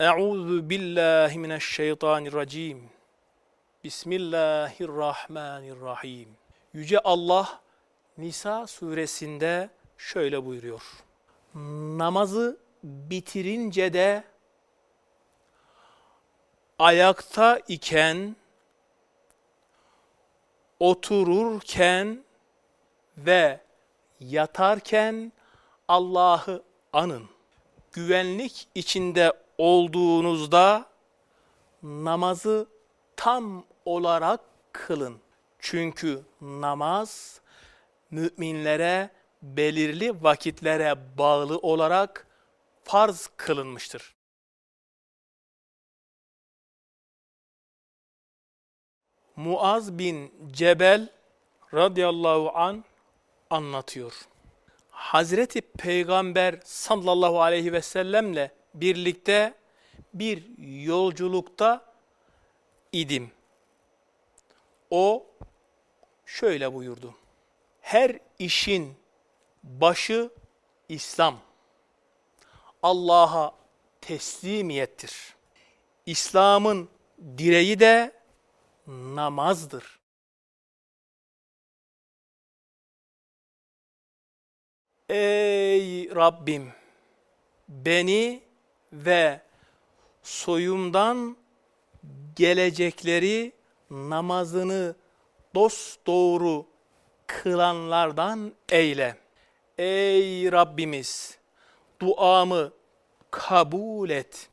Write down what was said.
Euzu billahi mineşşeytanirracim. Bismillahirrahmanirrahim. Yüce Allah Nisa suresinde şöyle buyuruyor. Namazı bitirince de ayakta iken, otururken ve yatarken Allah'ı anın. Güvenlik içinde olduğunuzda namazı tam olarak kılın. Çünkü namaz müminlere belirli vakitlere bağlı olarak farz kılınmıştır. Muaz bin Cebel radıyallahu an anlatıyor. Hazreti Peygamber sallallahu aleyhi ve sellemle birlikte bir yolculukta idim. O şöyle buyurdu. Her işin başı İslam. Allah'a teslimiyettir. İslam'ın direği de namazdır. Ey Rabbim beni ve soyumdan gelecekleri namazını dost doğru kılanlardan eyle. Ey Rabbimiz duamı kabul et.